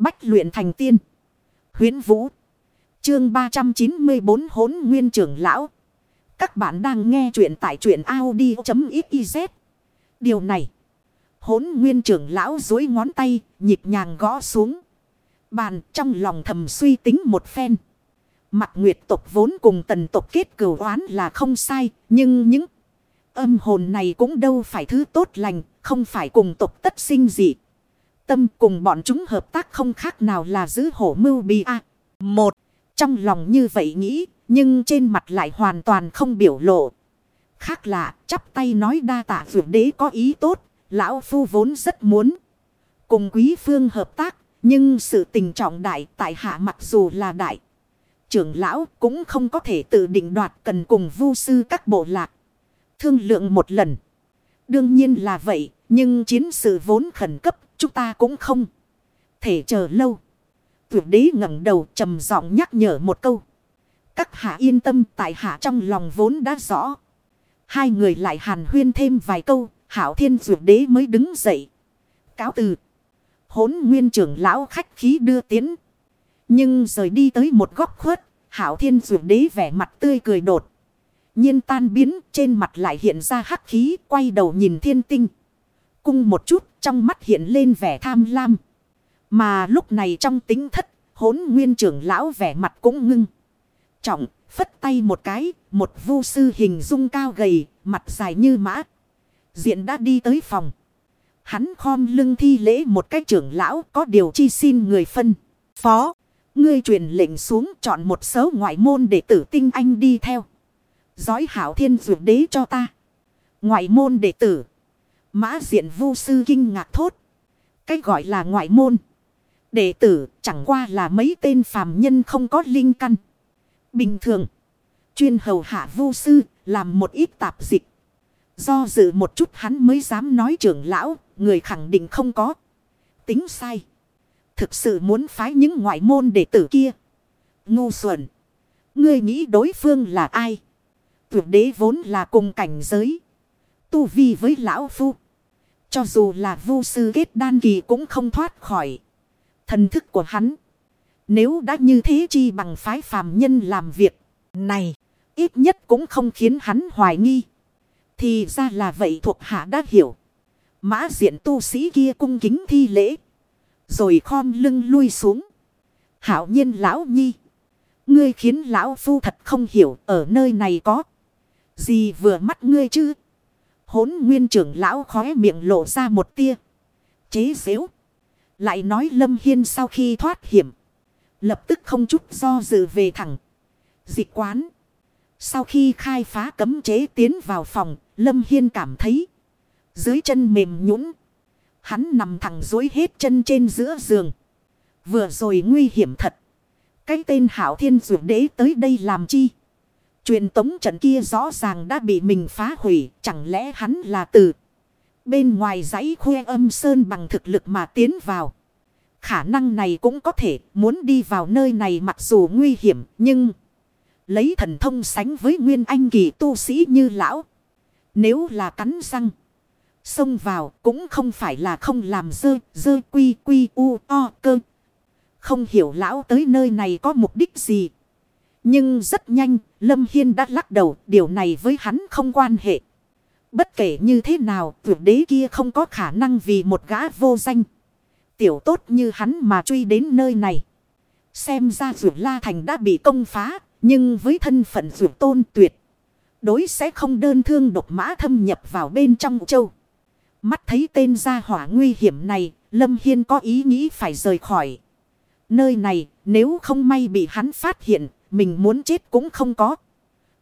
Bách luyện thành tiên. Huyến Vũ. Chương 394 hốn nguyên trưởng lão. Các bạn đang nghe truyện tại truyện Audi.xyz. Điều này. Hốn nguyên trưởng lão dối ngón tay, nhịp nhàng gõ xuống. Bàn trong lòng thầm suy tính một phen. Mặt nguyệt tộc vốn cùng tần tộc kết cửu oán là không sai, nhưng những âm hồn này cũng đâu phải thứ tốt lành, không phải cùng tộc tất sinh dị. Tâm cùng bọn chúng hợp tác không khác nào là giữ hổ mưu bi a. Một, trong lòng như vậy nghĩ, nhưng trên mặt lại hoàn toàn không biểu lộ. Khác lạ, chắp tay nói đa tạ vượt đế có ý tốt, lão phu vốn rất muốn. Cùng quý phương hợp tác, nhưng sự tình trọng đại tại hạ mặc dù là đại. Trưởng lão cũng không có thể tự định đoạt cần cùng vu sư các bộ lạc. Thương lượng một lần. Đương nhiên là vậy, nhưng chiến sự vốn khẩn cấp, chúng ta cũng không thể chờ lâu. Tuyệt đế ngẩng đầu trầm giọng nhắc nhở một câu. Các hạ yên tâm tại hạ trong lòng vốn đã rõ. Hai người lại hàn huyên thêm vài câu, hảo thiên tuyệt đế mới đứng dậy. Cáo từ. Hốn nguyên trưởng lão khách khí đưa tiến. Nhưng rời đi tới một góc khuất, hảo thiên tuyệt đế vẻ mặt tươi cười đột. nhiên tan biến trên mặt lại hiện ra hắc khí quay đầu nhìn thiên tinh. Cung một chút, trong mắt hiện lên vẻ tham lam. Mà lúc này trong tính thất hốn nguyên trưởng lão vẻ mặt cũng ngưng. Trọng, phất tay một cái, một vu sư hình dung cao gầy, mặt dài như mã. Diện đã đi tới phòng. Hắn khom lưng thi lễ một cách trưởng lão có điều chi xin người phân. Phó. Ngươi truyền lệnh xuống chọn một số ngoại môn để tử tinh anh đi theo. Giói hảo thiên dược đế cho ta. Ngoại môn đệ tử. Mã diện vu sư kinh ngạc thốt. Cái gọi là ngoại môn. Đệ tử chẳng qua là mấy tên phàm nhân không có linh căn. Bình thường. Chuyên hầu hạ vu sư làm một ít tạp dịch. Do dự một chút hắn mới dám nói trưởng lão. Người khẳng định không có. Tính sai. Thực sự muốn phái những ngoại môn đệ tử kia. Ngu xuẩn. Ngươi nghĩ đối phương là ai? Tuyệt đế vốn là cùng cảnh giới. Tu vi với lão phu. Cho dù là vu sư kết đan kỳ cũng không thoát khỏi. Thần thức của hắn. Nếu đã như thế chi bằng phái phàm nhân làm việc. Này. Ít nhất cũng không khiến hắn hoài nghi. Thì ra là vậy thuộc hạ đã hiểu. Mã diện tu sĩ kia cung kính thi lễ. Rồi khom lưng lui xuống. Hảo nhiên lão nhi. Ngươi khiến lão phu thật không hiểu ở nơi này có. Gì vừa mắt ngươi chứ? Hốn nguyên trưởng lão khóe miệng lộ ra một tia. Chế xếu. Lại nói Lâm Hiên sau khi thoát hiểm. Lập tức không chút do dự về thẳng. Dịch quán. Sau khi khai phá cấm chế tiến vào phòng. Lâm Hiên cảm thấy. Dưới chân mềm nhũn Hắn nằm thẳng dối hết chân trên giữa giường. Vừa rồi nguy hiểm thật. Cái tên hảo thiên dụ đế tới đây làm chi? Truyền tống trận kia rõ ràng đã bị mình phá hủy. Chẳng lẽ hắn là từ bên ngoài dãy khuê âm sơn bằng thực lực mà tiến vào. Khả năng này cũng có thể muốn đi vào nơi này mặc dù nguy hiểm nhưng lấy thần thông sánh với nguyên anh kỳ tu sĩ như lão. Nếu là cắn răng. Xông vào cũng không phải là không làm dơ, dơ quy quy u o cơ. Không hiểu lão tới nơi này có mục đích gì. Nhưng rất nhanh, Lâm Hiên đã lắc đầu, điều này với hắn không quan hệ. Bất kể như thế nào, tuyệt đế kia không có khả năng vì một gã vô danh. Tiểu tốt như hắn mà truy đến nơi này. Xem ra rượu la thành đã bị công phá, nhưng với thân phận rượu tôn tuyệt. Đối sẽ không đơn thương độc mã thâm nhập vào bên trong châu. Mắt thấy tên gia hỏa nguy hiểm này, Lâm Hiên có ý nghĩ phải rời khỏi. Nơi này, nếu không may bị hắn phát hiện, mình muốn chết cũng không có.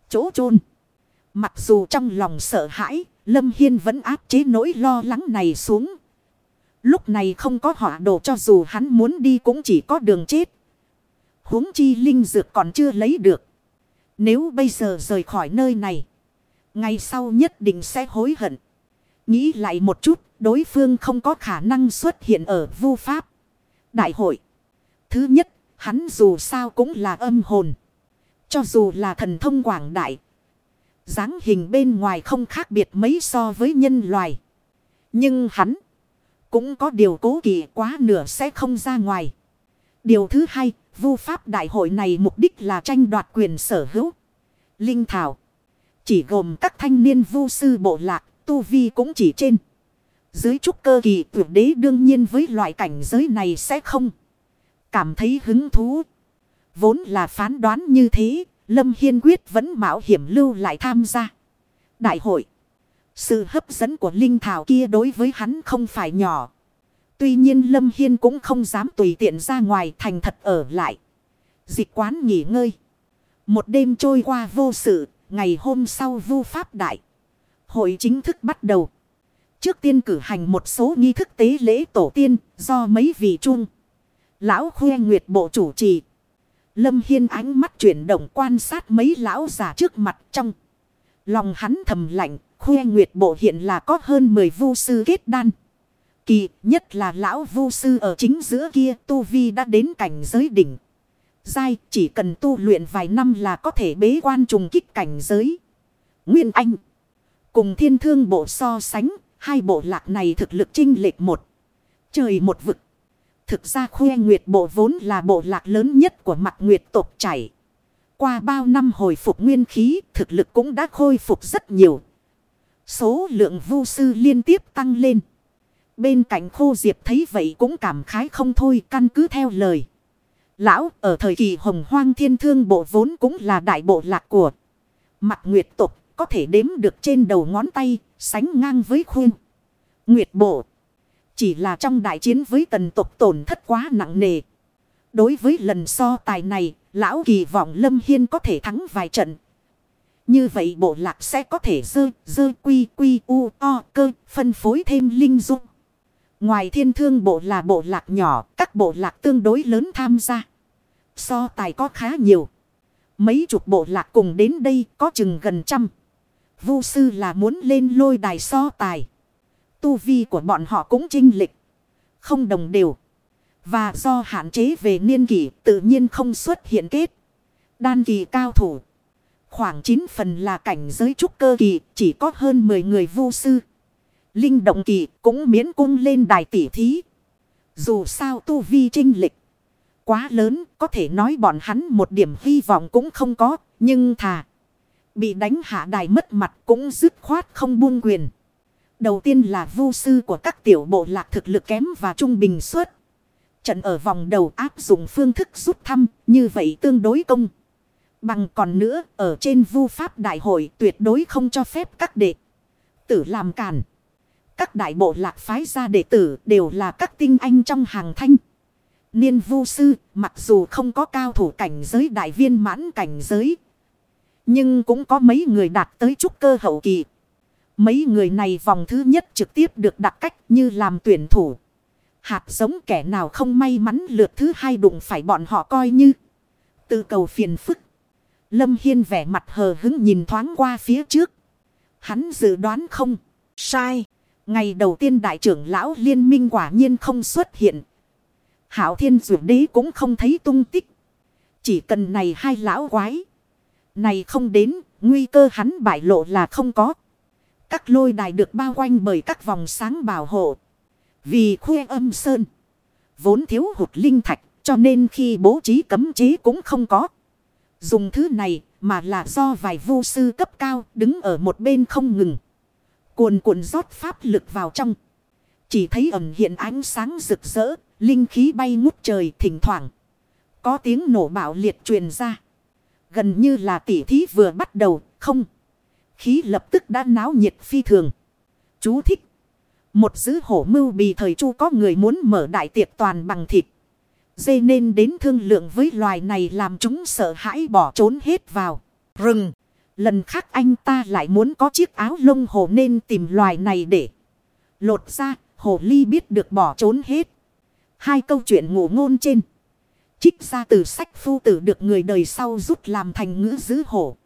Chỗ chôn Mặc dù trong lòng sợ hãi, Lâm Hiên vẫn áp chế nỗi lo lắng này xuống. Lúc này không có họa đồ cho dù hắn muốn đi cũng chỉ có đường chết. huống chi linh dược còn chưa lấy được. Nếu bây giờ rời khỏi nơi này, ngày sau nhất định sẽ hối hận. Nghĩ lại một chút, đối phương không có khả năng xuất hiện ở vu pháp. Đại hội. Thứ nhất, hắn dù sao cũng là âm hồn. Cho dù là thần thông quảng đại. dáng hình bên ngoài không khác biệt mấy so với nhân loài. Nhưng hắn cũng có điều cố kỵ quá nửa sẽ không ra ngoài. Điều thứ hai, vu pháp đại hội này mục đích là tranh đoạt quyền sở hữu. Linh Thảo. Chỉ gồm các thanh niên vu sư bộ lạc, tu vi cũng chỉ trên. Dưới trúc cơ kỳ tuyệt đế đương nhiên với loại cảnh giới này sẽ không cảm thấy hứng thú. Vốn là phán đoán như thế, Lâm Hiên quyết vẫn mạo hiểm lưu lại tham gia. Đại hội. Sự hấp dẫn của Linh Thảo kia đối với hắn không phải nhỏ. Tuy nhiên Lâm Hiên cũng không dám tùy tiện ra ngoài thành thật ở lại. Dịch quán nghỉ ngơi. Một đêm trôi qua vô sự, ngày hôm sau vu pháp đại. Hội chính thức bắt đầu. Trước tiên cử hành một số nghi thức tế lễ tổ tiên do mấy vị trung. Lão khuê nguyệt bộ chủ trì. Lâm Hiên ánh mắt chuyển động quan sát mấy lão già trước mặt trong. Lòng hắn thầm lạnh, khuê nguyệt bộ hiện là có hơn 10 vu sư kết đan. Kỳ nhất là lão vu sư ở chính giữa kia tu vi đã đến cảnh giới đỉnh. Giai chỉ cần tu luyện vài năm là có thể bế quan trùng kích cảnh giới. Nguyên Anh. Cùng thiên thương bộ so sánh, hai bộ lạc này thực lực chinh lệch một. Trời một vực. Thực ra khuê nguyệt bộ vốn là bộ lạc lớn nhất của mặt nguyệt tộc chảy. Qua bao năm hồi phục nguyên khí, thực lực cũng đã khôi phục rất nhiều. Số lượng vu sư liên tiếp tăng lên. Bên cạnh khô diệp thấy vậy cũng cảm khái không thôi căn cứ theo lời. Lão ở thời kỳ hồng hoang thiên thương bộ vốn cũng là đại bộ lạc của mặt nguyệt tục có thể đếm được trên đầu ngón tay sánh ngang với khuyên. Nguyệt bộ chỉ là trong đại chiến với tần tục tổn thất quá nặng nề. Đối với lần so tài này lão kỳ vọng Lâm Hiên có thể thắng vài trận. Như vậy bộ lạc sẽ có thể dơ, dơ quy quy u o cơ phân phối thêm linh dung. Ngoài thiên thương bộ là bộ lạc nhỏ, các bộ lạc tương đối lớn tham gia. So tài có khá nhiều. Mấy chục bộ lạc cùng đến đây có chừng gần trăm. Vu sư là muốn lên lôi đài so tài. Tu vi của bọn họ cũng trinh lịch. Không đồng đều. Và do hạn chế về niên kỷ tự nhiên không xuất hiện kết. Đan kỳ cao thủ. Khoảng 9 phần là cảnh giới trúc cơ kỳ chỉ có hơn 10 người vu sư. Linh động kỳ cũng miễn cung lên đài tỷ thí. Dù sao tu vi trinh lịch quá lớn, có thể nói bọn hắn một điểm hy vọng cũng không có, nhưng thà. Bị đánh hạ đài mất mặt cũng dứt khoát không buông quyền. Đầu tiên là vu sư của các tiểu bộ lạc thực lực kém và trung bình suốt. Trận ở vòng đầu áp dụng phương thức rút thăm, như vậy tương đối công. Bằng còn nữa, ở trên vu pháp đại hội tuyệt đối không cho phép các đệ tử làm cản. Các đại bộ lạc phái ra đệ tử đều là các tinh anh trong hàng thanh. Niên vu sư, mặc dù không có cao thủ cảnh giới đại viên mãn cảnh giới. Nhưng cũng có mấy người đạt tới trúc cơ hậu kỳ. Mấy người này vòng thứ nhất trực tiếp được đặt cách như làm tuyển thủ. Hạt giống kẻ nào không may mắn lượt thứ hai đụng phải bọn họ coi như. tự cầu phiền phức. Lâm Hiên vẻ mặt hờ hứng nhìn thoáng qua phía trước. Hắn dự đoán không. Sai. Ngày đầu tiên đại trưởng lão liên minh quả nhiên không xuất hiện. Hảo thiên dụ đế cũng không thấy tung tích. Chỉ cần này hai lão quái. Này không đến, nguy cơ hắn bại lộ là không có. Các lôi đài được bao quanh bởi các vòng sáng bảo hộ. Vì khuê âm sơn. Vốn thiếu hụt linh thạch, cho nên khi bố trí cấm chế cũng không có. Dùng thứ này mà là do vài vô sư cấp cao đứng ở một bên không ngừng. Cuồn cuộn rót pháp lực vào trong. Chỉ thấy ẩm hiện ánh sáng rực rỡ, linh khí bay ngút trời thỉnh thoảng. Có tiếng nổ bạo liệt truyền ra. Gần như là tỉ thí vừa bắt đầu, không. Khí lập tức đã náo nhiệt phi thường. Chú thích. Một giữ hổ mưu bì thời chu có người muốn mở đại tiệc toàn bằng thịt. Dê nên đến thương lượng với loài này làm chúng sợ hãi bỏ trốn hết vào. Rừng. Lần khác anh ta lại muốn có chiếc áo lông hổ nên tìm loài này để lột ra. Hồ ly biết được bỏ trốn hết. Hai câu chuyện ngụ ngôn trên. Trích ra từ sách phu tử được người đời sau rút làm thành ngữ giữ hổ.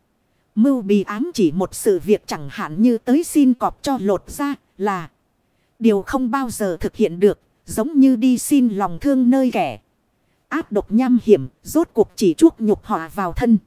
Mưu bì ám chỉ một sự việc chẳng hạn như tới xin cọp cho lột ra là. Điều không bao giờ thực hiện được. Giống như đi xin lòng thương nơi kẻ. Áp độc nham hiểm. Rốt cuộc chỉ chuốc nhục họa vào thân.